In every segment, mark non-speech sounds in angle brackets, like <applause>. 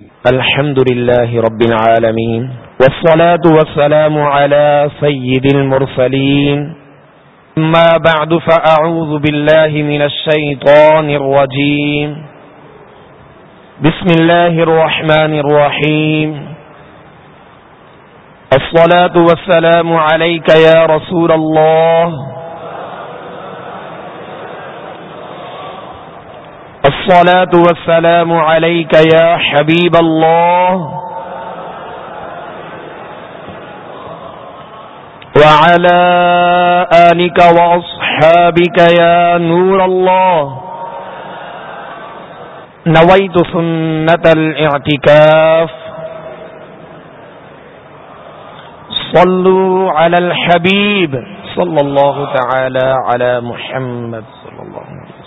الحمد لله رب العالمين والصلاة والسلام على سيد المرسلين. ما بعد، فأعوذ بالله من الشيطان الرجيم. بسم الله الرحمن الرحيم. الصلاة والسلام عليك يا رسول الله. الصلاة والسلام عليك يا حبيب الله وعلى آلك وأصحابك يا نور الله نويت سنة الاعتكاف صلوا على الحبيب صلى الله تعالى على محمد صلى الله عليه وسلم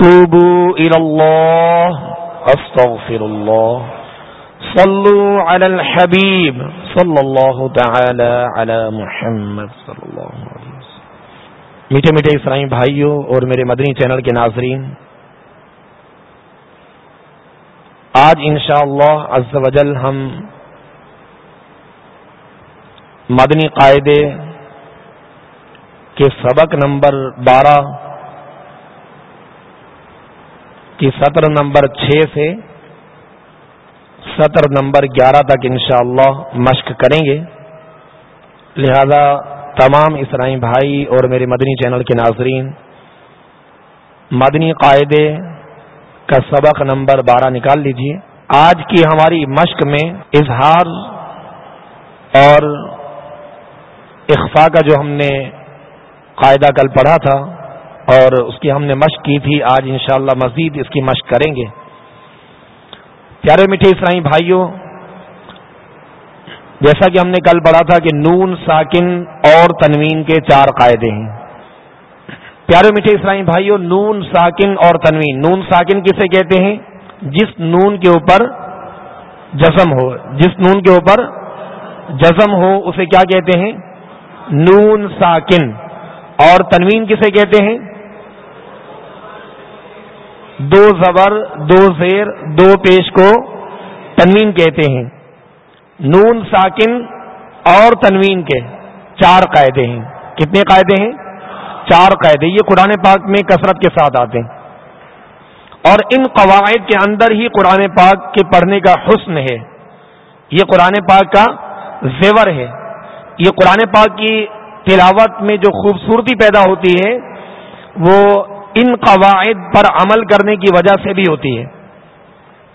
توبوا إلى الله. أستغفر الله. صلوا على الحبيب. صلى الله تعالى على محمد صلى الله عليه وسلم. میٹھے میٹھے اسرائیم بھائیوں اور میرے مدنی چینل کے ناظرین، آج انشاءاللہ عز وجل ہم مدنی قاعدے کے سبق نمبر بارہ کی سطر نمبر چھ سے سطر نمبر گیارہ تک انشاءاللہ مشق کریں گے۔ لہذا تمام اسرائی بھائی اور میرے مدنی چینل کے ناظرین، مدنی قاعدے کا سبق نمبر بارہ نکال لیجیے۔ آج کی ہماری مشق میں اظہار اور اخفا کا جو ہم نے قاعدہ کل پڑھا تھا اور اس کی ہم نے مشق کی تھی، آج انشاءاللہ مزید اس کی مشق کریں گے۔ پیارے میٹھے اسرائی بھائیوں جیسا کہ ہم نے کل پڑھا تھا کہ نون، ساکن اور تنوین کے چار قاعدے ہیں۔ پیارے میٹھے اسرائی بھائیوں نون، ساکن اور تنوین۔ نون، ساکن کسے کہتے ہیں؟ جس نون کے اوپر جزم ہو، جس نون کے اوپر جزم ہو، اسے کیا کہتے ہیں؟ نون، ساکن۔ اور تنوین کسے کہتے ہیں؟ دو زبر، دو زیر، دو پیش کو تنوین کہتے ہیں۔ نون ساکن اور تنوین کے چار قاعدے ہیں۔ کتنے قاعدے ہیں؟ چار قاعدے۔ یہ قرآن پاک میں کثرت کے ساتھ آتے ہیں۔ اور ان قواعد کے اندر ہی قرآن پاک کے پڑھنے کا حسن ہے۔ یہ قرآن پاک کا زیور ہے۔ یہ قرآن پاک کی تلاوت میں جو خوبصورتی پیدا ہوتی ہے، وہ ان قواعد پر عمل کرنے کی وجہ سے بھی ہوتی ہے۔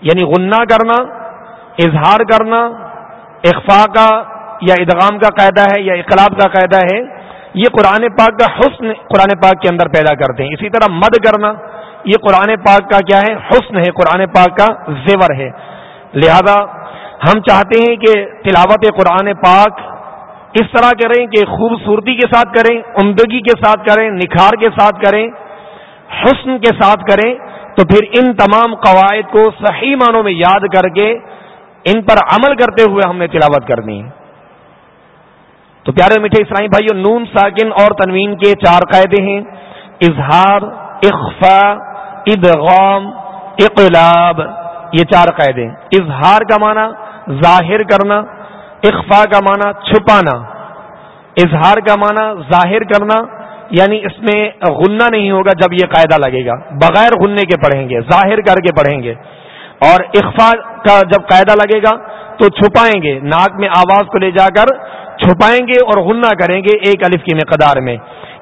یعنی غنہ کرنا، اظہار کرنا اخفا کا یا ادغام کا قاعدہ ہے یا اقلاب کا قاعدہ ہے، یہ قرآن پاک کا حسن قرآن پاک کے اندر پیدا کرتے ہیں۔ اسی طرح مد کرنا، یہ قرآن پاک کا کیا ہے؟ حسن ہے، قرآن پاک کا زیور ہے۔ لہذا ہم چاہتے ہیں کہ تلاوت قرآن پاک اس طرح کریں کہ خوبصورتی کے ساتھ کریں، عمدگی کے ساتھ کریں، نکھار کے ساتھ کریں۔ حسن کے ساتھ کریں تو پھر ان تمام قواعد کو صحیح معنوں میں یاد کر کے ان پر عمل کرتے ہوئے ہم نے تلاوت کرنی ہے۔ تو پیارے میٹھے اسلامی بھائیو، نون، ساکن اور تنوین کے چار قاعدے ہیں۔ اظہار، اخفا، ادغام، اقلاب، یہ چار قاعدے اظہار کا معنی ظاہر کرنا، اخفا کا معنی چھپانا۔ اظہار کا معنی ظاہر کرنا یعنی اس میں غنہ نہیں ہوگا جب یہ قاعدہ لگے گا۔ بغیر غننے کے پڑھیں گے، ظاہر کر کے پڑھیں گے۔ اور اخفا کا جب قاعدہ لگے گا تو چھپائیں گے۔ ناک میں آواز کو لے جا کر چھپائیں گے اور غنہ کریں گے ایک الف کی مقدار میں۔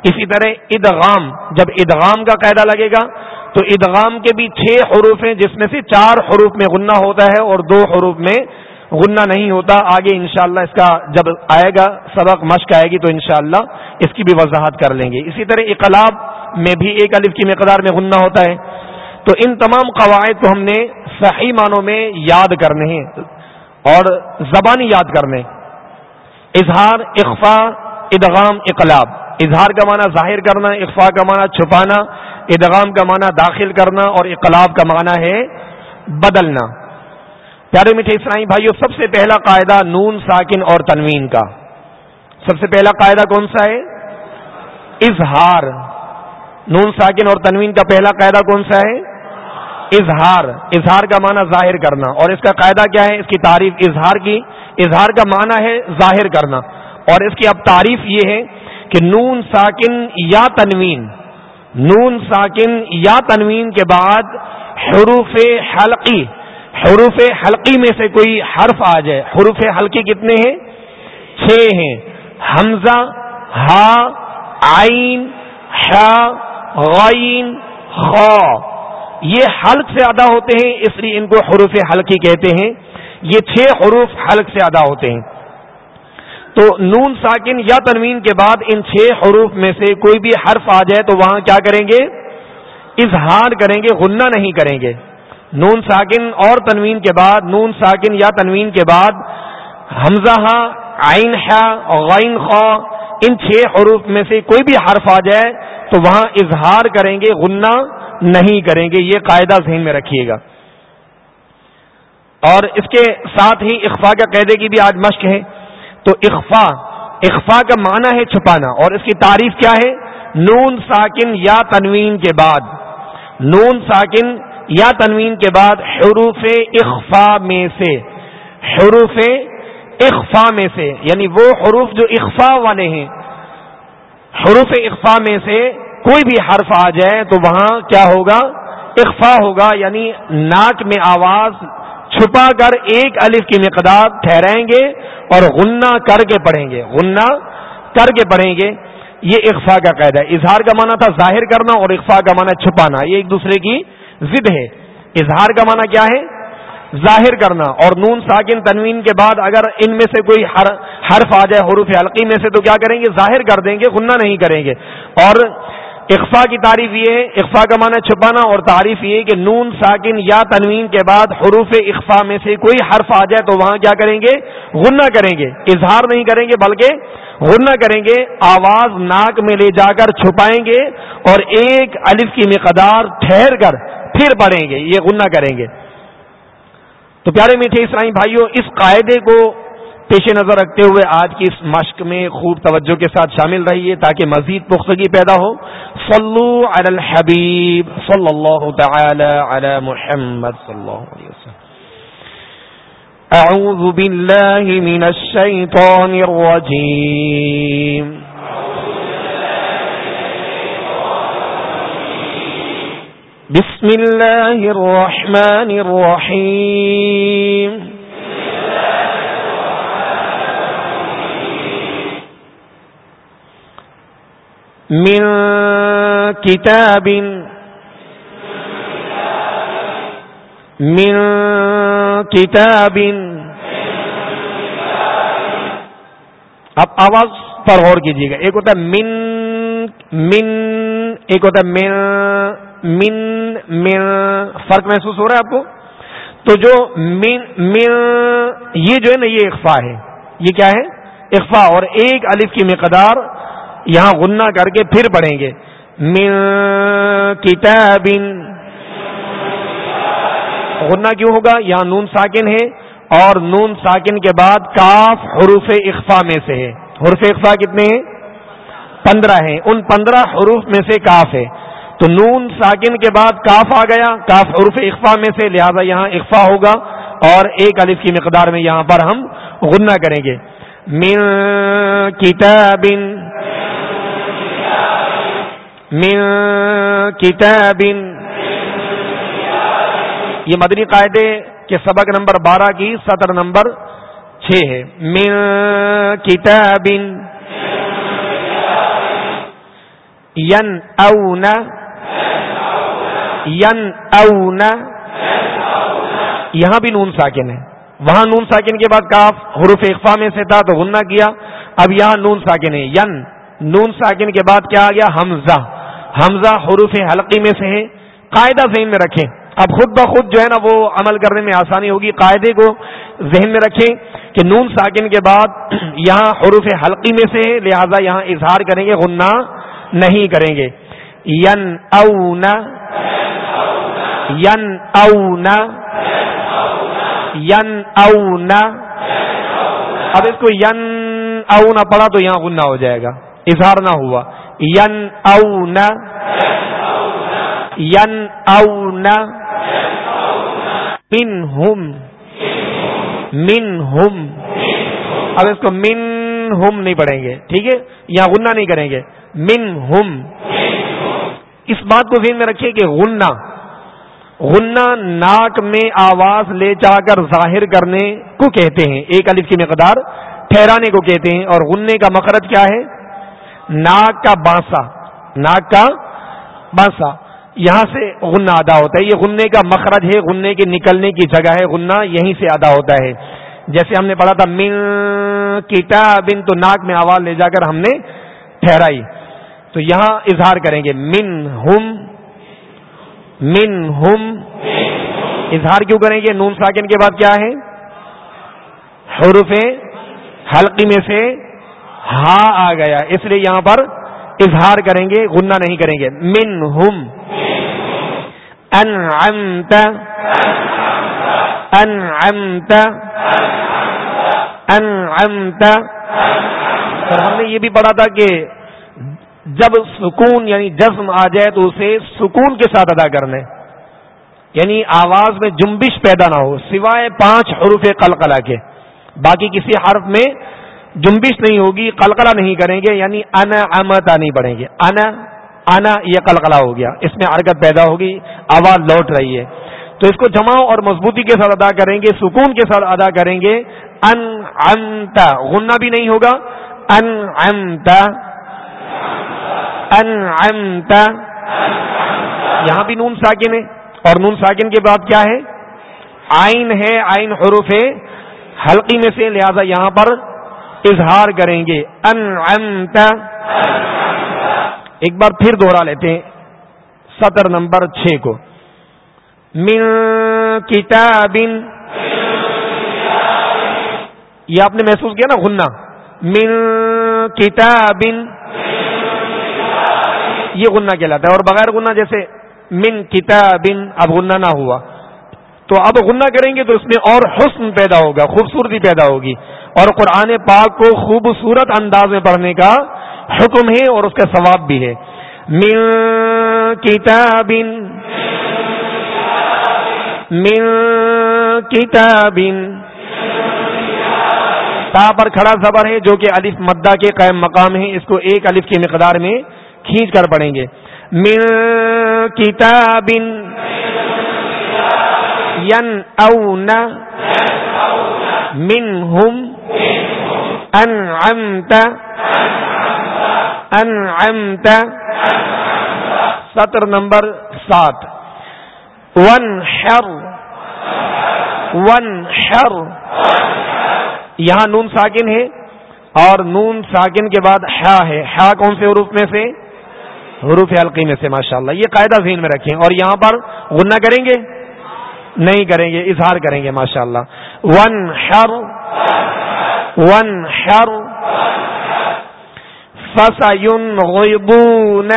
اسی طرح ادغام، جب ادغام کا قاعدہ لگے گا تو ادغام کے بھی چھ حروف ہیں، جس میں سے چار حروف میں غنہ ہوتا ہے اور دو حروف میں غنہ نہیں ہوتا، آگے انشاءاللہ اس کا جب آئے گا، سبق مشق آئے گی تو انشاءاللہ اس کی بھی وضاحت کر لیں گے۔ اسی طرح اقلاب میں بھی ایک الف کی مقدار میں غنہ ہوتا ہے۔ تو ان تمام قواعد کو ہم نے صحیح معنوں میں یاد کرنے ہیں اور زبانی یاد کرنے اظہار اخفا ادغام، اقلاب۔ اظہار کا معنی ظاہر کرنا اخفا کا معنی چھپانا، ادغام کا معنی داخل کرنا اور اقلاب کا معنی ہے بدلنا۔ پیارے میٹھے اسرائی بھائیو، سب سے پہلا قاعدہ نون ساکن اور تنوین کا۔ سب سے پہلا قاعدہ کون سا ہے؟ اظہار۔ نون ساکن اور تنوین کا پہلا قاعدہ کون سا ہے؟ اظہار۔ اظہار کا معنی ظاہر کرنا۔ اور اس کا قاعدہ کیا ہے؟ اس کی تعریف اظہار کی۔ اظہار کا معنی ہے ظاہر کرنا۔ اور اس کی اب تعریف یہ ہے کہ نون ساکن یا تنوین۔ نون ساکن یا تنوین کے بعد حروف حلقی۔ حروف حلقی میں سے کوئی حرف آ جائے۔ حروف حلقی کتنے ہیں؟ چھ ہیں۔ حمزہ، ہا آئین غین، خا۔ یہ حلق سے ادا ہوتے ہیں، اس لیے ان کو حروف حلقی کہتے ہیں۔ یہ چھ حروف حلق سے ادا ہوتے ہیں۔ تو نون ساکن یا تنوین کے بعد ان چھ حروف میں سے کوئی بھی حرف آ جائے تو وہاں کیا کریں گے؟ اظہار کریں گے، غنہ نہیں کریں گے۔ نون ساکن اور تنوین کے بعد، نون ساکن یا تنوین کے بعد، حمزہ ہاں، آئین ہاں غین خا، ان چھ حروف میں سے کوئی بھی حرف آ جائے تو وہاں اظہار کریں گے، غنہ نہیں کریں گے، یہ قاعدہ ذہن میں رکھیے گا۔ اور اس کے ساتھ ہی اخفا کا قیدے کی بھی آج مشق ہے۔ تو اخفا اخفا کا معنی ہے چھپانا۔ اور اس کی تعریف کیا ہے؟ نون ساکن یا تنوین کے بعد۔ نون ساکن یا تنوین کے بعد حروف اخفا میں سے، حروف اخفا میں سے یعنی وہ حروف جو اخفا والے ہیں، حروف اخفا میں سے کوئی بھی حرف آ جائے تو وہاں کیا ہوگا؟ اخفا ہوگا یعنی ناک میں آواز چھپا کر ایک الف کی مقدار ٹھہرائیں گے اور غنہ کر کے پڑھیں گے، غنہ کر کے پڑھیں گے۔ یہ اخفا کا قید ہے۔ اظہار کا معنی تھا ظاہر کرنا اور اخفا کا معنی چھپانا، یہ ایک دوسرے کی ضد ہے۔ اظہار کا معنی کیا ہے؟ ظاہر کرنا۔ اور نون ساکن تنوین کے بعد اگر ان میں سے کوئی حرف آ جائے حروف حلقی میں سے تو کیا کریں گے؟ ظاہر کر دیں گے غنہ نہیں کریں گے۔ اور اقفا کی تعریف یہ ہے اقفا کا معنی چھپانا اور تعریف یہ کہ نون ساکن یا تنوین کے بعد حروف اقفا میں سے کوئی حرف آ جائے تو وہاں کیا کریں گے؟ غنہ کریں گے۔ اظہار نہیں کریں گے بلکہ غنہ کریں گے۔ آواز ناک میں لے جا کر چھپائیں گے اور ایک الف کی مقدار ٹھہر کر پھر پڑھیں گے، یہ غنہ کریں گے۔ تو پیارے میٹھے اسلامی بھائیوں اس قاعدے کو پیش نظر رکھتے ہوئے آج کی اس مشق میں خوب توجہ کے ساتھ شامل رہیے تاکہ مزید پختگی پیدا ہو۔ صلو علی الحبیب صلی اللہ تعالی علی محمد صلی اللہ علیہ وسلم۔ اعوذ باللہ من الشیطان الرجیم۔ بسم الله الرحمن الرحيم من كتاب من كتاب اب آواز پر غور کیجیے گا۔ ایک ہوتا ہے من من، ایک ہوتا ہے من من من، فرق محسوس ہو رہا ہے آپ کو؟ تو جو من من، یہ جو ہے نا یہ اخفا ہے۔ یہ کیا ہے؟ اخفا اور ایک الف کی مقدار یہاں غنہ کر کے پھر پڑھیں گے۔ من کتاب غنہ کیوں ہوگا؟ یہاں نون ساکن ہے اور نون ساکن کے بعد کاف حروف اخفا میں سے ہے۔ حروف اخفا کتنے ہیں؟ پندرہ ہیں۔ ان پندرہ حروف میں سے کاف ہے۔ تو نون ساکن کے بعد کاف آ گیا، کاف عرف اقفا میں سے، لہذا یہاں اقفا ہوگا اور ایک الف کی مقدار میں یہاں پر ہم غنہ کریں گے۔ من کتاب من کتاب یہ مدنی قاعدے کے سبق نمبر بارہ کی سطر نمبر چھ ہے۔ من کتاب ین اونا ین اونا. یہاں بھی نون ساکن ہے. وہاں نون ساکن کے بعد کاف، حروف اقفا میں سے تھا تو غنہ کیا. اب یہاں نون ساکن ہے. ین، نون ساکن کے بعد کیا آ گیا؟ حمزہ. حمزہ حروف حلقی میں سے ہے قاعدہ ذہن میں رکھیں. اب خود بخود جو ہے نا وہ عمل کرنے میں آسانی ہوگی. قاعدے کو ذہن میں رکھیں کہ نون ساکن کے بعد <clears throat> یہاں حروف حلقی میں سے ہے لہذا یہاں اظہار کریں گے، غنہ نہیں کریں گے. ین اونا. ین اونا ین اونا اب اس کو ین اونا پڑا تو یہاں غنہ ہو جائے گا۔ اظہار نہ ہوا۔ ین اونا ین اونا ان ہم من ہم اب اس کو من ہم نہیں پڑھیں گے۔ ٹھیک ہے؟ یا غنہ نہیں کریں گے۔ من ہم اس بات کو ذہن میں رکھیے کہ غنہ غنہ ناک میں آواز لے جا کر ظاہر کرنے کو کہتے ہیں۔ ایک الف کی مقدار ٹھہرانے کو کہتے ہیں۔ اور غنے کا مقرد کیا ہے؟ ناک کا بانسا۔ ناک کا بانسا۔ یہاں سے غنہ ادا ہوتا ہے۔ یہ غنے کا مخرج ہے۔ غنے کے نکلنے کی جگہ ہے۔ غنہ یہیں سے ادا ہوتا ہے۔ جیسے ہم نے پڑھا تھا، من کتابن، تو ناک میں آواز لے جا کر ہم نے ٹھہرائی۔ تو یہاں اظہار کریں گے۔ من ہم من ہم اظہار کیوں کریں گے؟ نون ساکن کے بعد کیا ہے؟ حروف حلقی میں سے ہاں آ گیا۔ اس لیے یہاں پر اظہار کریں گے، غنہ نہیں کریں گے۔ من ہم انعمت۔ انعمت۔ انعمت۔ اور ہم نے یہ بھی پڑھا تھا کہ جب سکون یعنی جزم آ جائے تو اسے سکون کے ساتھ ادا کرنے یعنی آواز میں جنبش پیدا نہ ہو، سوائے پانچ حروف قلقلہ کے۔ باقی کسی حرف میں جنبش نہیں ہوگی، قلقلہ نہیں کریں گے یعنی ان امتا نہیں پڑھیں گے۔ ان انا، یہ قلقلہ ہو گیا۔ اس میں حرکت پیدا ہوگی، آواز لوٹ رہی ہے۔ تو اس کو جماؤ اور مضبوطی کے ساتھ ادا کریں گے، سکون کے ساتھ ادا کریں گے۔ ان انتا، غنہ بھی نہیں ہوگا۔ ان انتا۔ ان یہاں بھی نون ساکن ہے. اور نون ساکن کے بعد کیا ہے؟ آئین ہے آئین حروف ہے. ہلکی میں سے لہذا یہاں پر اظہار کریں گے. ان ایک بار پھر دوہرا لیتے ہیں. سطر نمبر چھ کو. من کتاب. یہ آپ نے محسوس کیا نا، غنہ. من کتاب. یہ غنہ کہلاتا ہے اور بغیر غنہ جیسے من کتاب اب غنہ نہ ہوا۔ تو اب غنہ کریں گے تو اس میں اور حسن پیدا ہوگا، خوبصورتی پیدا ہوگی۔ اور قرآن پاک کو خوبصورت انداز میں پڑھنے کا حکم ہے اور اس کا ثواب بھی ہے۔ من کتاب من کتاب تا پر کھڑا زبر ہے جو کہ الف مدہ کے قائم مقام ہے۔ اس کو ایک الف کی مقدار میں کھینچ کر پڑھیں گے۔ من کتاب ین او من ہم انعمت انعمت سطر نمبر سات۔ ون شر ون شر یہاں نون ساکن ہے اور نون ساکن کے بعد حا ہے۔ حا کون سے حروف میں سے؟ حروف حلقی میں سے ماشاءاللہ یہ قاعدہ ذہن میں رکھیں اور یہاں پر غنہ کریں گے؟ نہیں کریں گے، اظہار کریں گے ماشاءاللہ۔ ون شر ون شر غیبون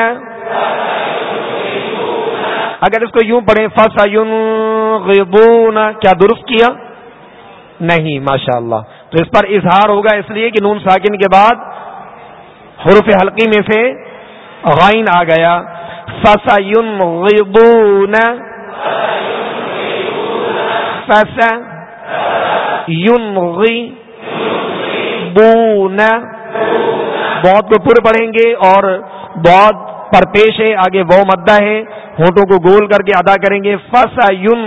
اگر اس کو یوں پڑھیں فسا غیبون کیا درست کیا؟ نہیں ماشاء اللہ تو اس پر اظہار ہوگا اس لیے کہ نون ساکن کے بعد حروف حلقی میں سے غائن آ گیا۔ فسا غیبون فسا غی بون بہت کو پر پڑھیں گے اور بہت پر پیش ہے، آگے وہ مدہ ہے۔ ہونٹوں کو گول کر کے ادا کریں گے۔ فس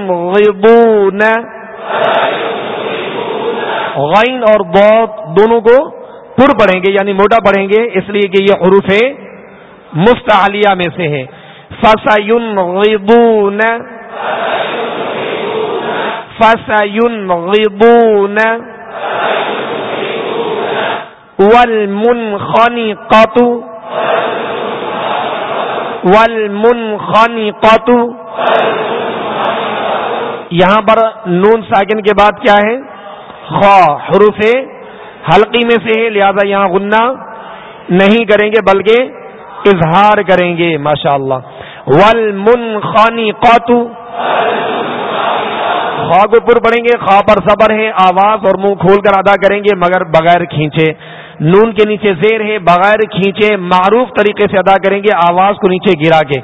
غیبون غین اور بہت دونوں کو پر پڑھیں گے یعنی موٹا پڑھیں گے۔ اس لیے کہ یہ حروف مستعلیہ میں سے ہے۔ فس غیبون فس غیبون والمنخنقة والمنخنقة یہاں پر نون ساکن کے بعد کیا ہے؟ خا حروف حلقی میں سے ہے، لہذا یہاں غنہ نہیں کریں گے، بلکہ اظہار کریں گے ماشاء اللہ ول من خانی قاتو خواہ کو پر پڑیں گے، خواہ پر صبر ہے، آواز اور منہ کھول کر ادا کریں گے، مگر بغیر کھینچے۔ نون کے نیچے زیر ہے، بغیر کھینچے معروف طریقے سے ادا کریں گے، آواز کو نیچے گرا کے۔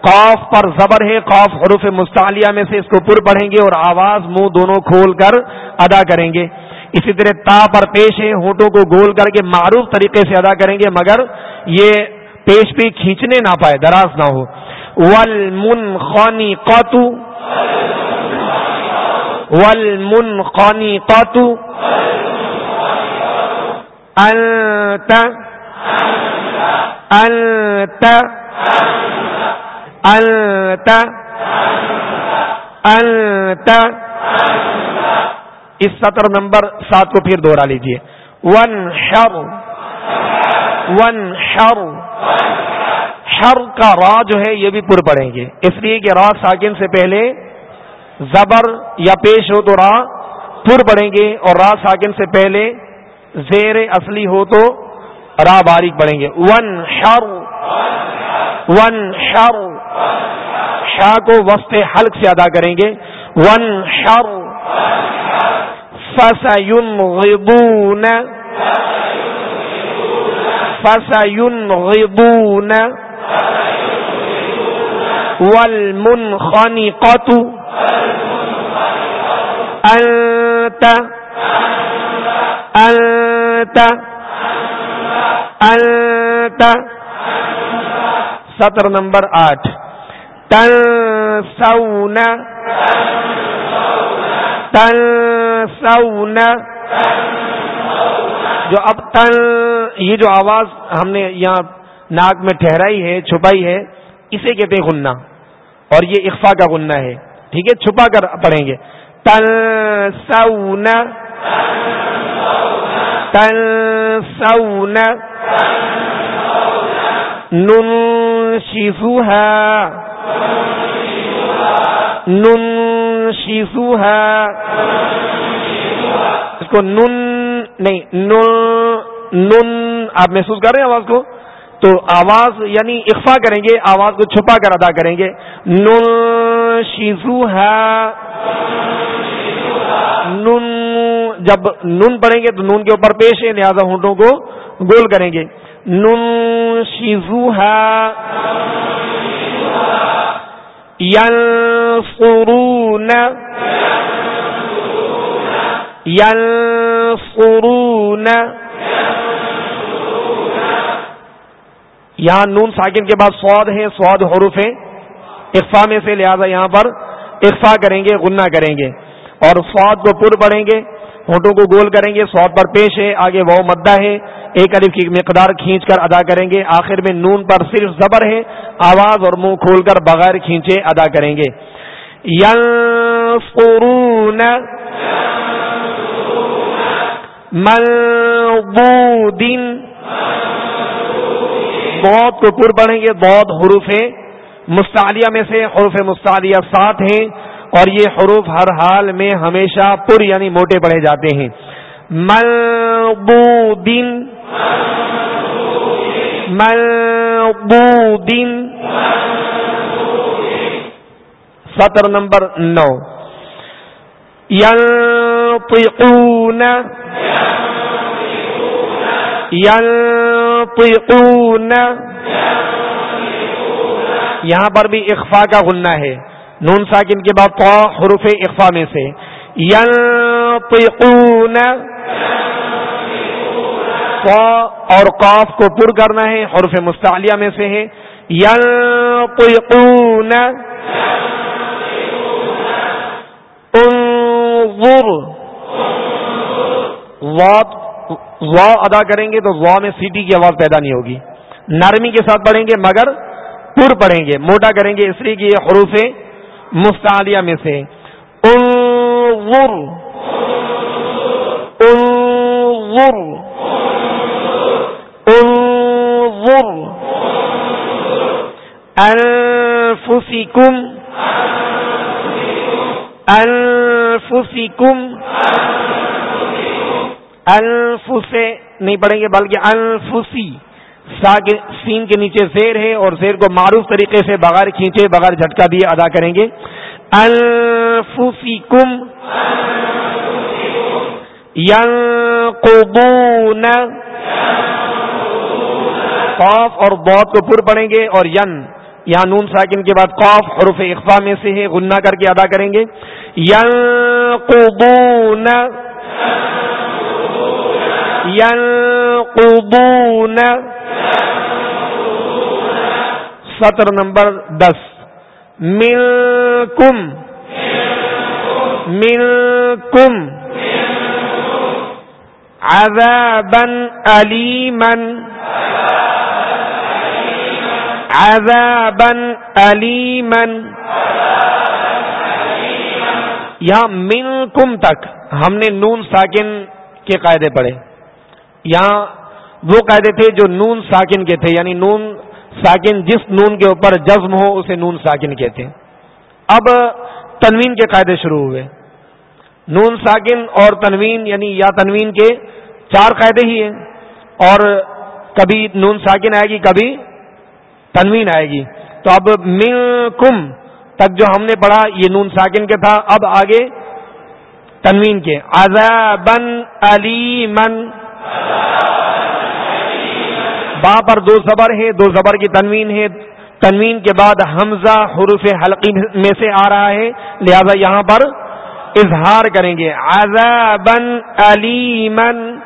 قاف پر زبر ہے، قاف حروف مستعلیہ میں سے اس کو پر پڑھیں گے اور آواز منہ دونوں کھول کر ادا کریں گے۔ اسی طرح تا پر پیش ہے، ہونٹوں کو گول کر کے معروف طریقے سے ادا کریں گے، مگر یہ پیش پہ کھینچنے نہ پائے، دراز نہ ہو۔ ول من خانی قاتو ول من خانی قاتو اس سطر نمبر سات کو پھر دوہرا لیجیے ون شر ون شر شر کا را جو ہے یہ بھی پر پڑیں گے۔ اس لیے کہ را ساکن سے پہلے زبر یا پیش ہو تو را پر پڑیں گے اور را ساکن سے پہلے زیر اصلی ہو تو را باریک پڑیں گے۔ ون شر ون شر۔ شاہ کو وسط حلق سے ادا کریں گے۔ ون شر۔ فسون غبون فسون غبون ول خانی سطر نمبر آٹھ تن سونا تن سونا جو اب تن یہ جو آواز ہم نے یہاں ناک میں ٹھہرائی ہے، چھپائی ہے، اسے کہتے ہیں غنہ۔ اور یہ اخفا کا غنہ ہے۔ ٹھیک ہے، چھپا کر پڑھیں گے۔ تن سونا تن سونا ننشفها ننشفها اس کو نن نہیں نن نن آپ محسوس کر رہے ہیں آواز کو؟ تو آواز یعنی اخفا کریں گے، آواز کو چھپا کر ادا کریں گے۔ نن شیزو ہے نن جب نن پڑھیں گے تو نون کے اوپر پیش ہے، لہٰذا ہونٹوں کو گول کریں گے۔ ننشزها ينصرون ينصرون. یہاں نون ساکن کے بعد سواد ہے سواد حروف ہے اقفا میں سے لہذا یہاں پر اقفا کریں گے، غنہ کریں گے۔ اور سواد کو پر پڑیں گے، ہونٹوں کو گول کریں گے، سواد پر پیش ہے، آگے وہ مدہ ہے۔ ایک الف کی مقدار کھینچ کر ادا کریں گے۔ آخر میں نون پر صرف زبر ہے، آواز اور منہ کھول کر بغیر کھینچے ادا کریں گے۔ بہت کو پر پڑھیں گے بہت حروف ہے مستعلیہ میں سے حروف مستعلیہ سات ہیں اور یہ حروف ہر حال میں ہمیشہ پر یعنی موٹے پڑھے جاتے ہیں. ملبودین ملبودین سطر نمبر نو. ينطقون ينطقون. یہاں پر بھی اخفا کا غنہ ہے. نون ساکن کے بعد تو حروف اخفا میں سے. ينطقون. اور قاف کو پر کرنا ہے. حرف مستعلیہ میں سے ہے. یلقون انظر. وا ادا کریں گے تو وا میں سیٹی کی آواز پیدا نہیں ہوگی۔ نرمی کے ساتھ پڑھیں گے مگر پر پڑھیں گے۔ موٹا کریں گے اس لیے کہ یہ حروف مستعلیہ میں سے۔ انظر۔ انظر۔ انظر۔ انفسکم۔ انفسکم۔ انف سے نہیں پڑھیں گے بلکہ انفسی سا کے سین کے نیچے زیر ہے اور زیر کو معروف طریقے سے بغیر کھینچے، بغیر جھٹکا دیے ادا کریں گے۔ انفسکم قوف اور بہت کو پر پڑیں گے اور ین، یہاں نون ساکن کے بعد قوف حروف اقفا میں سے ہے، غنہ کر کے ادا کریں گے۔ ینقبون ینقبون سطر نمبر دس. ملکم ملکم عذابا علیما عذابا علیما یہاں منکم تک ہم نے نون ساکن کے قاعدے پڑھے. یہاں وہ قاعدے تھے جو نون ساکن کے تھے یعنی نون ساکن جس نون کے اوپر جزم ہو، اسے نون ساکن کہتے ہیں۔ اب تنوین کے قاعدے شروع ہوئے۔ نون ساکن اور تنوین یعنی یا تنوین کے چار قاعدے ہی ہیں۔ اور کبھی نون ساکن آئے گی، کبھی تنوین آئے گی۔ تو اب من کم تک جو ہم نے پڑھا، یہ نون ساکن کے تھا۔ اب آگے تنوین کے۔ عذابن علی من با پر دو زبر ہے، دو زبر کی تنوین ہے۔ تنوین کے بعد حمزہ حروف حلقی میں سے آ رہا ہے۔ لہذا یہاں پر اظہار کریں گے۔ عذابن علیمن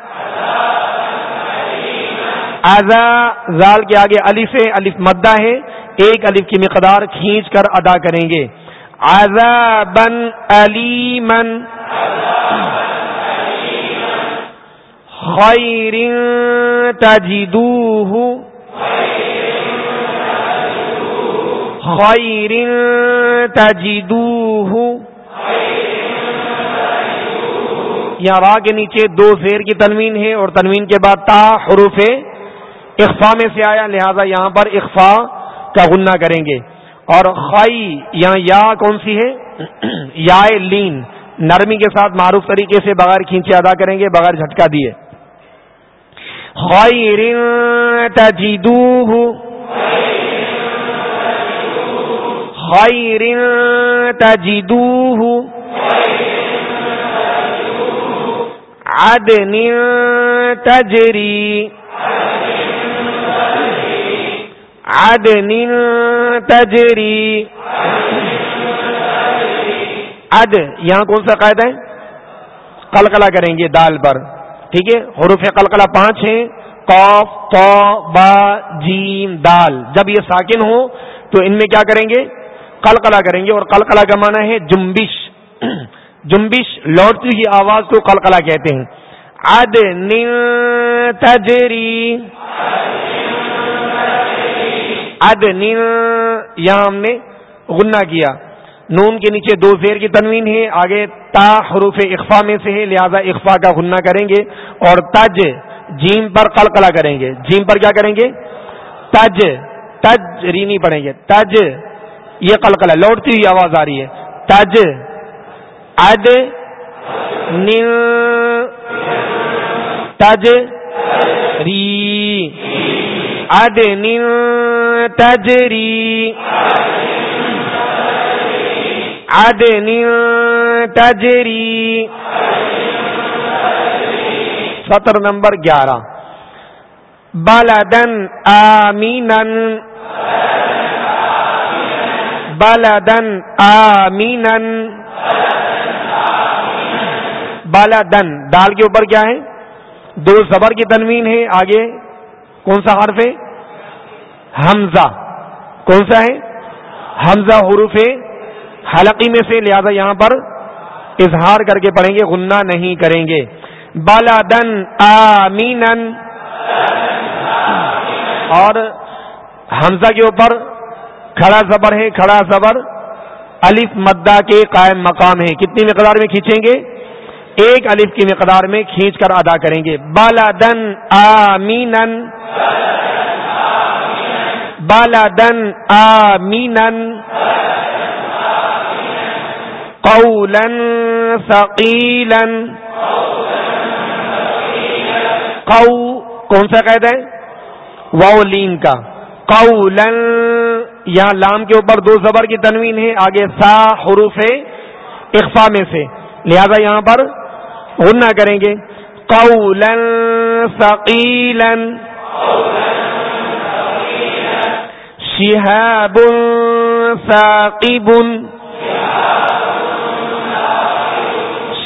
آزا زال کے آگے الف الف مدہ ہے۔ ایک الف کی مقدار کھینچ کر ادا کریں گے۔ عذابن علیمن خیر تجدوه خیر تجدوه یا را کے نیچے دو زیر کی تنوین ہے اور تنوین کے بعد تا حروف اخفا میں سے آیا، لہذا یہاں پر اخفا کا غنہ کریں گے۔ اور خائی یہاں یا کون سی ہے؟ <clears throat> یا لین، نرمی کے ساتھ معروف طریقے سے بغیر کھینچے ادا کریں گے، بغیر جھٹکا دیے۔ خیر تجدوه خیر تجدوه عدن تجری عدن تجری عد، یہاں کون سا قاعدہ ہے؟ قلقلہ کریں گے دال پر۔ ٹھیک ہے؟ حروف قلقلہ پانچ ہیں۔ قوف تو با، جیم، دال۔ جب یہ ساکن ہو تو ان میں کیا کریں گے؟ قلقلہ کریں گے۔ اور قلقلہ کا معنی ہے جمبش <clears throat> جمبش لوٹتی ہوئی آواز کو قلقلہ کہتے ہیں۔ اد تجری۔ اد یہاں ہم نے غنہ کیا۔ نون کے نیچے دو زیر کی تنوین ہے۔ آگے تا حروف اخفا میں سے ہے لہذا اخفا کا غنہ کریں گے اور تج، جیم پر قلقلہ کریں گے۔ جیم پر کیا کریں گے؟ تج تج رینی پڑھیں گے۔ تج، یہ قلقلہ، لوٹتی ہوئی آواز آ رہی ہے۔ تج اد تج، ری۔ اد تجری عدن تجری سطر نمبر گیارہ۔ بلدن آمینن بلدن آمینن بالادن دال کے اوپر کیا ہے؟ دو زبر کی تنوین ہے۔ آگے کون سا حرف ہے؟ حمزہ۔ کون سا ہے؟ حمزہ حروف ہے۔ حلقی میں سے، لہذا یہاں پر اظہار کر کے پڑھیں گے، غنہ نہیں کریں گے۔ بالا دن آمین اور حمزہ کے اوپر کھڑا زبر ہے، کھڑا زبر۔ الف مدہ کے قائم مقام ہے۔ کتنی مقدار میں کھینچیں گے؟ ایک الف کی مقدار میں کھینچ کر ادا کریں گے۔ بالا دن آمین بالا دن آمین قولا۔ ثقيلا. قو کون سا قید ہے؟ واؤلین کا. قولا، یہاں لام کے اوپر دو زبر کی تنوین ہے، آگے سا حروف اخفا میں سے. لہذا یہاں پر غنہ کریں گے. قولا ثقيلا شهاب ثاقب.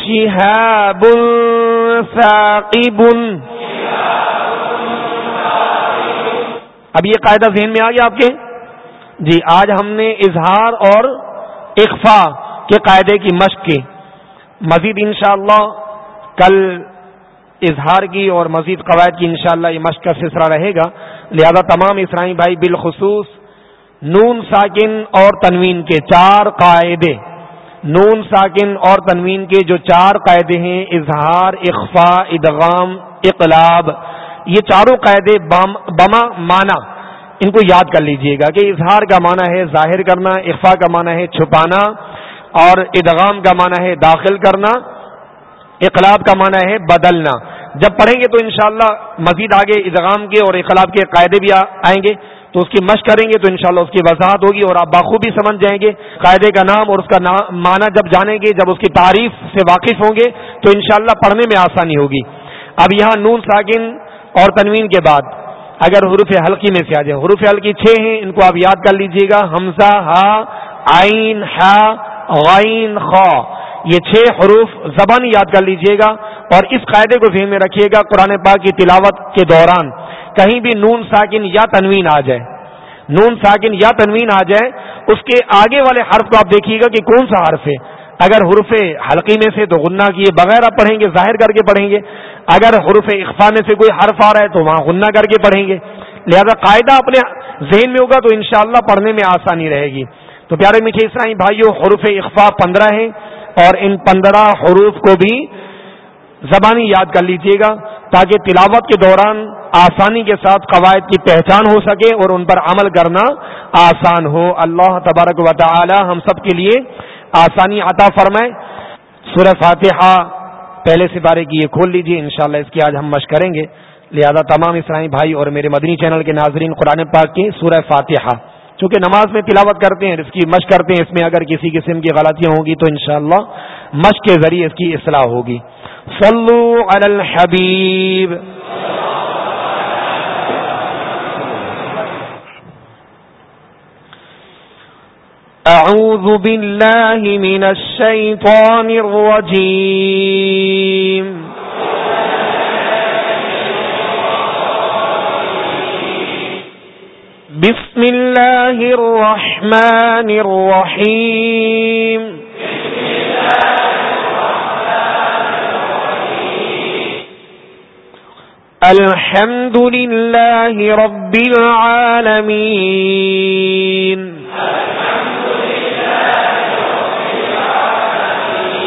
شهاب ثاقب۔ اب یہ قاعدہ ذہن میں آ گیا آپ کے؟ جی آج ہم نے اظہار اور اخفا کے قاعدے کی مشق کی۔ مزید انشاءاللہ کل اظہار کی اور مزید قواعد کی انشاءاللہ یہ مشق کا سلسلہ رہے گا۔ لہذا تمام اسرائی بھائی بالخصوص نون ساکن اور تنوین کے چار قاعدے۔ نون ساکن اور تنوین کے جو چار قاعدے ہیں، اظہار اخفا ادغام، اقلاب، یہ چاروں قاعدے بما مانا ان کو یاد کر لیجیے گا کہ اظہار کا معنی ہے ظاہر کرنا اخفا کا معنی ہے چھپانا، اور ادغام کا معنی ہے داخل کرنا، اقلاب کا معنی ہے بدلنا۔ جب پڑھیں گے تو انشاءاللہ مزید آگے ادغام کے اور اقلاب کے قاعدے بھی آئیں گے۔ تو اس کی مشق کریں گے تو انشاءاللہ اس کی وضاحت ہوگی اور آپ باخوبی سمجھ جائیں گے قاعدے کا نام اور اس کا معنی جب جانیں گے، جب اس کی تعریف سے واقف ہوں گے تو انشاءاللہ پڑھنے میں آسانی ہوگی۔ اب یہاں نون ساکن اور تنوین کے بعد، اگر حروف حلقی میں سے آ جائے۔ حروف حلقی چھ ہیں، ان کو آپ یاد کر لیجیے گا۔ حمزہ ہا آئین ہا غائن خا یہ چھ حروف زبان یاد کر لیجیے گا اور اس قاعدے کو ذہن میں رکھیے گا قرآن پاک کی تلاوت کے دوران کہیں بھی نون ساکن یا تنوین آ جائے۔ نون ساکن یا تنوین آ جائے، اس کے آگے والے حرف کو آپ دیکھیے گا کہ کون سا حرف ہے۔ اگر حروف حلقی میں سے تو غنہ کیے بغیر آپ پڑھیں گے، ظاہر کر کے پڑھیں گے۔ اگر حروف اقفا میں سے کوئی حرف آ رہا ہے تو وہاں غنہ کر کے پڑھیں گے۔ لہذا قاعدہ اپنے ذہن میں ہوگا تو انشاءاللہ پڑھنے میں آسانی رہے گی۔ تو پیارے میٹھے اسرائی بھائیوں حروف اقفا پندرہ ہیں۔ اور ان پندرہ حروف کو بھی زبانی یاد کر لیجیے گا تاکہ تلاوت کے دوران آسانی کے ساتھ قواعد کی پہچان ہو سکے اور ان پر عمل کرنا آسان ہو۔ اللہ تبارک و تعالی ہم سب کے لیے آسانی عطا فرمائے۔ سورہ فاتحہ پہلے سپارے کی یہ کھول لیجیے انشاءاللہ اس کی آج ہم مشق کریں گے۔ لہذا تمام اسلامی بھائی اور میرے مدنی چینل کے ناظرین قرآن پاک کی سورہ فاتحہ۔ چونکہ نماز میں تلاوت کرتے ہیں، اس کی مشق کرتے ہیں، اس میں اگر کسی قسم کی غلطیاں ہوں گی تو انشاءاللہ مشق کے ذریعے اس کی اصلاح ہوگی۔ صلو علی الحبیب۔ أعوذ بالله من الشيطان الرجيم بسم الله الرحمن الرحيم. الحمد لله رب العالمين. الحمد لله رب العالمين.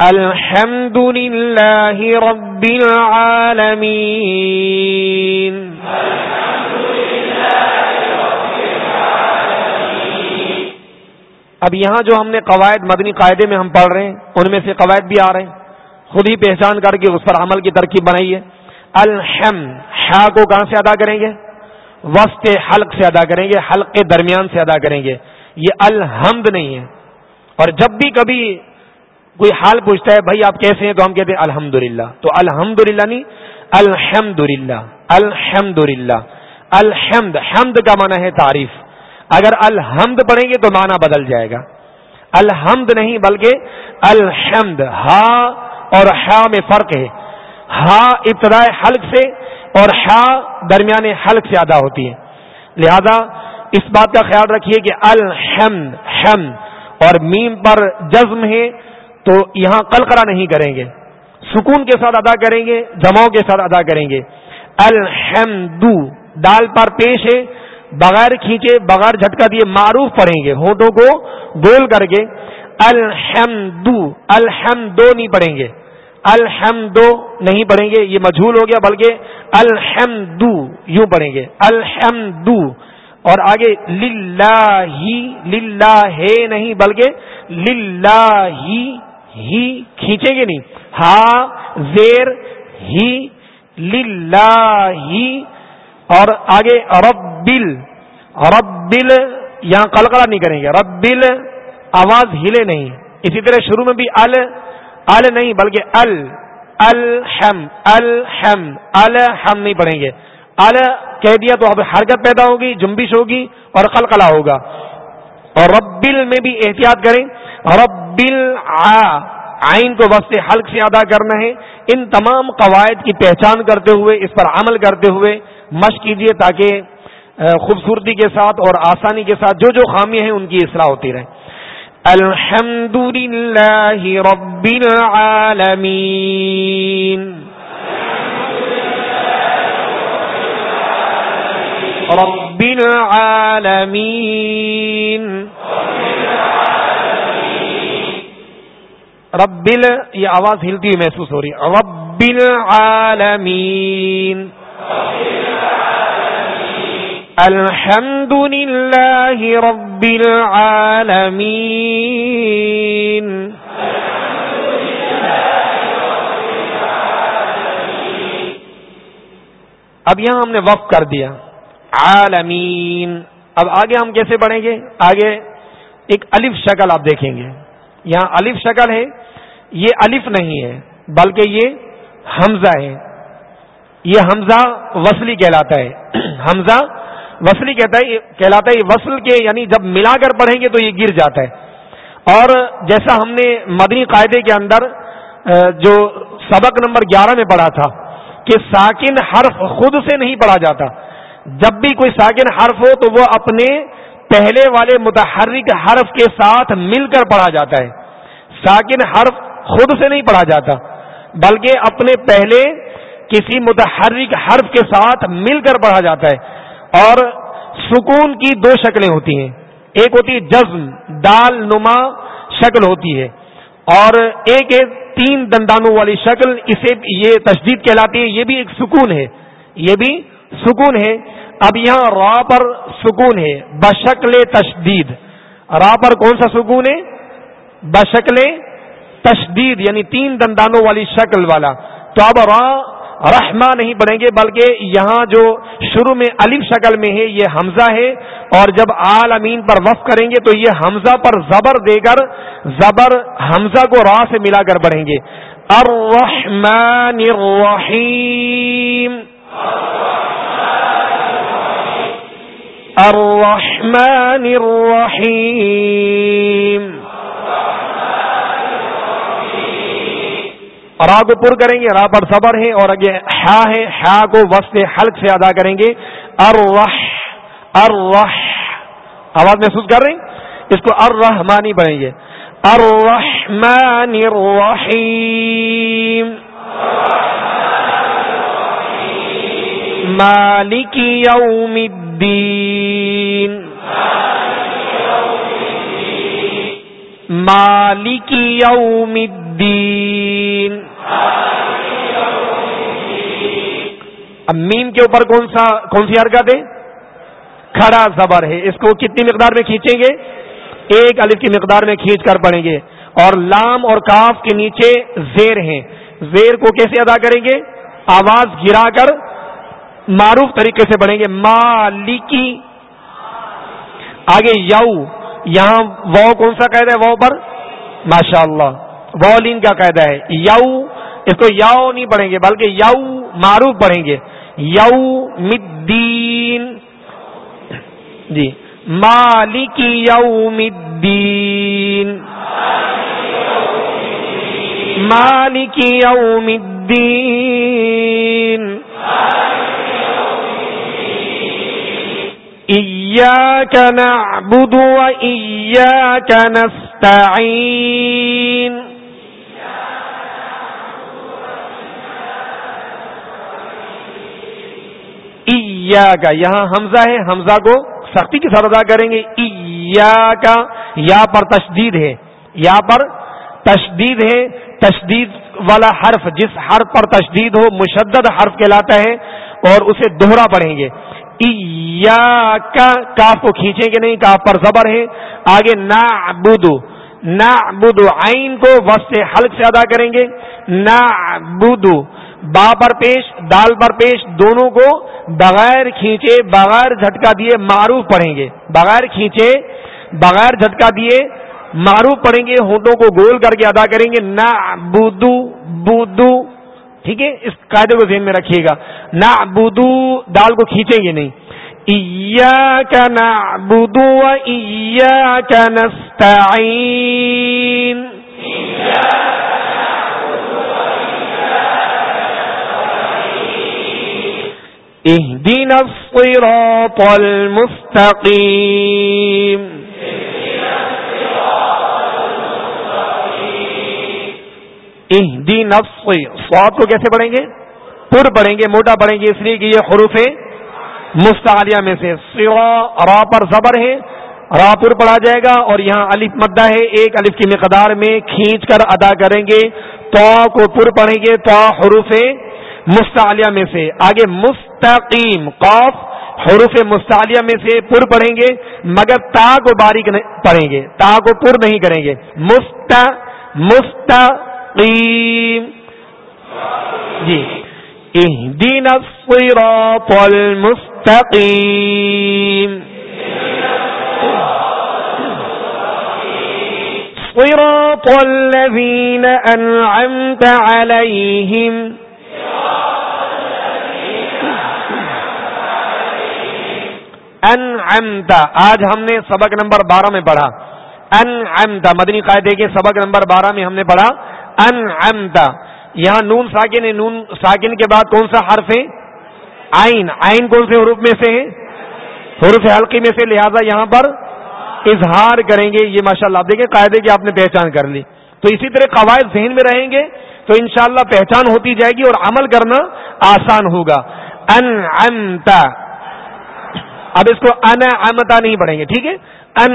الحمد لله رب العالمين اب یہاں جو ہم نے قواعد مدنی قاعدے میں ہم پڑھ رہے ہیں، ان میں سے قواعد بھی آ رہے ہیں۔ خود ہی پہچان کر کے اس پر عمل کی ترکیب بنائی ہے الحم، ہا کو کہاں سے ادا کریں گے؟ وسط حلق سے ادا کریں گے، حلق کے درمیان سے ادا کریں گے۔ یہ الحمد نہیں ہے۔ اور جب بھی کبھی کوئی حال پوچھتا ہے، بھائی آپ کیسے ہیں؟ تو ہم کہتے ہیں الحمد تو الحمد نہیں الحمد للہ الحمد للہ الحمد، حمد کا معنی ہے تعریف۔ اگر الحمد پڑھیں گے تو معنی بدل جائے گا۔ الحمد نہیں بلکہ الحمد، ہا اور ہا میں فرق ہے۔ ہا ابتدائے حلق سے اور ہا درمیان حلق سے ادا ہوتی ہے۔ لہذا اس بات کا خیال رکھیے کہ الحمد حمد اور میم پر جزم ہے تو یہاں کلکرا نہیں کریں گے۔ سکون کے ساتھ ادا کریں گے جماؤ کے ساتھ ادا کریں گے۔ الحمد دال پر پیش ہے۔ بغیر کھینچے، بغیر جھٹکا دیے معروف پڑھیں گے۔ ہونٹوں کو گول کر کے الحمد الحمد نہیں پڑھیں گے۔ الحمد نہیں پڑھیں گے، یہ مجھول ہو گیا، بلکہ الحمد یوں پڑھیں گے۔ الحمد اور آگے للہ ہی للہ ہے نہیں، بلکہ للہ ہی ہی کھینچیں گے نہیں۔ ہا، زیر، ہی ہی اور آگے ربل ربل، یہاں کلکڑا نہیں کریں گے، ربل آواز ہلے نہیں۔ اسی طرح شروع میں بھی ال ال نہیں، بلکہ ال، الحم الحم الحم نہیں پڑھیں گے۔ ال کہہ دیا تو اب حرکت پیدا ہوگی، جنبش ہوگی اور قلقلہ ہوگا۔ اور ربل میں بھی احتیاط کریں۔ ربل آئین کو وقت حلق سے ادا کرنا ہے۔ ان تمام قواعد کی پہچان کرتے ہوئے، اس پر عمل کرتے ہوئے مشق کیجیے تاکہ خوبصورتی کے ساتھ اور آسانی کے ساتھ جو جو خامیاں ہیں ان کی اصلاح ہوتی رہے الحمد لله رب العالمين رب العالمين رب یہ آواز ہلتی ہوئی محسوس ہو رہی ہے۔ رب العالمین۔ الحمد لله رب العالمين اب یہاں ہم نے وقف کر دیا عالمین اب آگے ہم کیسے پڑھیں گے آگے ایک الف شکل آپ دیکھیں گے یہاں الف شکل ہے یہ الف نہیں ہے بلکہ یہ حمزہ ہے یہ حمزہ وصلی کہلاتا ہے حمزہ وصلی کہتا ہے، کہلاتا ہے وصل کے یعنی جب ملا کر پڑھیں گے تو یہ گر جاتا ہے۔ اور جیسا ہم نے مدنی قاعدے کے اندر جو سبق نمبر گیارہ میں پڑھا تھا کہ ساکن حرف خود سے نہیں پڑھا جاتا۔ جب بھی کوئی ساکن حرف ہو تو وہ اپنے پہلے والے متحرک حرف کے ساتھ مل کر پڑھا جاتا ہے۔ ساکن حرف خود سے نہیں پڑھا جاتا، بلکہ اپنے پہلے کسی متحرک حرف کے ساتھ مل کر پڑھا جاتا ہے۔ اور سکون کی دو شکلیں ہوتی ہیں۔ ایک ہوتی ہے جزم دال نما شکل ہوتی ہے۔ اور ایک ایک تین دندانوں والی شکل، اسے یہ تشدید کہلاتی ہے، یہ بھی ایک سکون ہے۔ یہ بھی سکون ہے۔ اب یہاں را پر سکون ہے، بشکل تشدید۔ را پر کون سا سکون ہے؟ بشکل تشدید یعنی تین دندانوں والی شکل والا۔ تو اب را رحما نہیں پڑھیں گے، بلکہ یہاں جو شروع میں الف شکل میں ہے، یہ حمزہ ہے۔ اور جب آل امین پر وف کریں گے، تو یہ حمزہ پر زبر دے کر زبر حمزہ کو راہ سے ملا کر پڑھیں گے۔ الرحمن الرحیم۔ الرحمن الرحیم۔ را کو پر کریں گے را پر صبر ہے اور اگے ہا ہے ہا کو وسط حلق سے ادا کریں گے۔ ارح ارح آواز محسوس کر رہے ہیں اس کو ارحمانی بنیں گے۔ الرحمن الرحیم۔ مالک یوم الدین۔ مالک یوم الدین۔ اب میم کے اوپر کون سا کون سی حرکت ہے؟ کھڑا زبر ہے۔ اس کو کتنی مقدار میں کھینچیں گے؟ ایک الف کی مقدار میں کھینچ کر پڑیں گے۔ اور لام اور کاف کے نیچے زیر ہیں۔ زیر کو کیسے ادا کریں گے؟ آواز گرا کر معروف طریقے سے پڑھیں گے۔ مالکی آگے یو۔ یہاں وہ کون سا قید ہے وہ پر؟ ماشاء اللہ وولین کا قاعدہ ہے. یو اس کو یاؤ نہیں پڑھیں گے، بلکہ یو معروف پڑھیں گے. یو مدین. جی. مالک یو مدین مالک یو مدین إياك نعبد وإياك نستعين کا یہاں حمزہ ہے، حمزہ کو سختی کے ساتھ ادا کریں گے۔ ایا کا یا پر تشدید ہے، یا پر تشدید ہے، تشدید والا حرف، جس حرف پر تشدید ہو، مشدد حرف کہلاتا ہے اور اسے دوہرا پڑھیں گے۔ کا کاف کو کھینچیں گے نہیں، کاف پر زبر ہے آگے نا بدو نا بدو آئین کو وسط حلق سے ادا کریں گے۔ نا با پر پیش، دال پر پیش، دونوں کو بغیر کھینچے، بغیر جھٹکا دیے معروف پڑھیں گے۔ بغیر کھینچے، بغیر جھٹکا دیے معروف پڑھیں گے، ہونٹوں کو گول کر کے ادا کریں گے۔ نہ بدو بدو ٹھیک ہے؟ اس قاعدے کو ذہن میں رکھیے گا۔ نہ بدو دال کو کھینچیں گے نہیں۔ کا نہ بدو کا نستعین۔ اهدنا الصراط المستقيم اہدی نفس سواد کو کیسے پڑھیں گے؟ پر پڑھیں گے، موٹا پڑھیں گے، اس لیے کہ یہ حروف مستعلیہ میں سے را پر زبر ہے، را پر پڑھا جائے گا اور یہاں الف مدہ ہے، ایک الف کی مقدار میں کھینچ کر ادا کریں گے۔ تو کو پر پڑھیں گے تو حروف مستعلیہ میں سے۔ آگے مستقیم قوف حروف مستعلیہ میں سے پر پڑھیں گے، مگر تا کو باریک پڑھیں گے، تا کو پر نہیں کریں گے۔ مست مست المستقيم. جی. اهدنا الصراط المستقيم. صراط الذين أنعمت عليهم. انعمت آج ہم نے سبق نمبر بارہ میں پڑھا. انعمت مدنی قاعدے کے سبق نمبر بارہ میں ہم نے پڑھا. ان یہاں نون ساکن ہے، نون ساکن کے بعد کون سا حرف ہے؟ آئین آئین کون سے حروف میں سے ہے حروف حلقی میں سے، لہذا یہاں پر اظہار کریں گے۔ یہ ماشاء اللہ دیکھیں، قاعدے کی آپ نے پہچان کر لی۔ تو اسی طرح قواعد ذہن میں رہیں گے، تو انشاءاللہ پہچان ہوتی جائے گی اور عمل کرنا آسان ہوگا۔ ان اب اس کو ان امتا نہیں پڑھیں گے، ٹھیک ہے؟ ان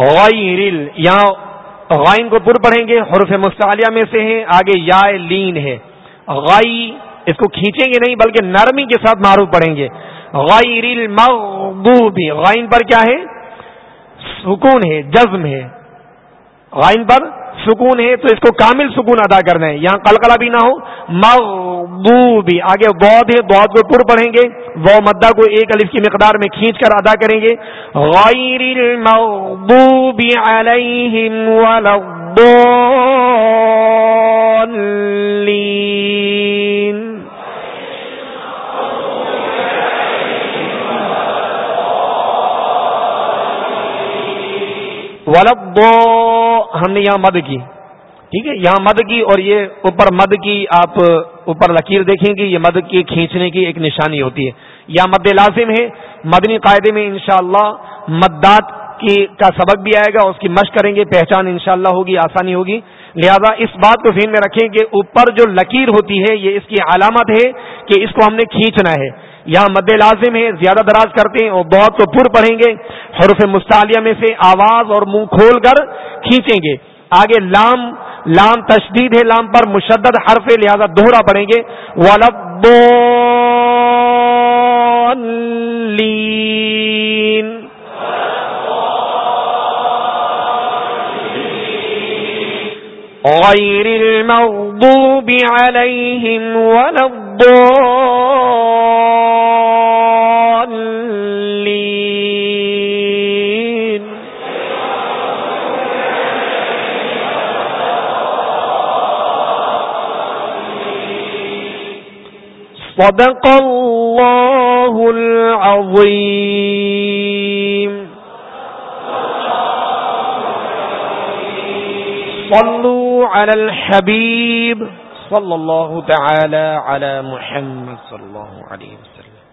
غیر یہاں غائن کو پر پڑھیں گے حرف مستعلیہ میں سے ہیں، آگے یا لین ہے۔ غائی اس کو کھینچیں گے نہیں، بلکہ نرمی کے ساتھ معروف پڑھیں گے۔ غیر المغضوب غائن پر کیا ہے؟ سکون ہے، جزم ہے۔ غائن پر سکون ہے تو اس کو کامل سکون ادا کرنا ہے۔ یہاں کلکلا بھی نہ ہو مغضوبی آگے بود ہے بود کو پر پڑھیں گے۔ وہ مدہ کو ایک الف کی مقدار میں کھینچ کر ادا کریں گے۔ غیر المغضوب علیہم ولا الضالین۔ ولب ہم نے یہاں مد کی۔ ٹھیک ہے؟ یہاں مد کی اور یہ اوپر مد کی آپ اوپر لکیر دیکھیں گے، یہ مد کی کھینچنے کی ایک نشانی ہوتی ہے۔ یا مد لازم ہے۔ مدنی قاعدے میں انشاءاللہ مدات کی کا سبق بھی آئے گا، اس کی مشق کریں گے، پہچان انشاءاللہ ہوگی، آسانی ہوگی۔ لہذا اس بات کو ذہن میں رکھیں کہ اوپر جو لکیر ہوتی ہے، یہ اس کی علامت ہے کہ اس کو ہم نے کھینچنا ہے۔ یہاں مد لازم ہے، زیادہ دراز کرتے ہیں اور بہت تو پر پڑھیں گے۔ حروف مستعلیہ میں سے آواز اور منہ کھول کر کھینچیں گے۔ آگے لام لام تشدید ہے، لام پر مشدد حرف لہذا دوہرا پڑھیں گے۔ ولب غير المغضوب عليهم ولا الضالين. صدق الله العظيم. صلوا على الحبيب. صلى الله تعالى على محمد صلى الله عليه وسلم.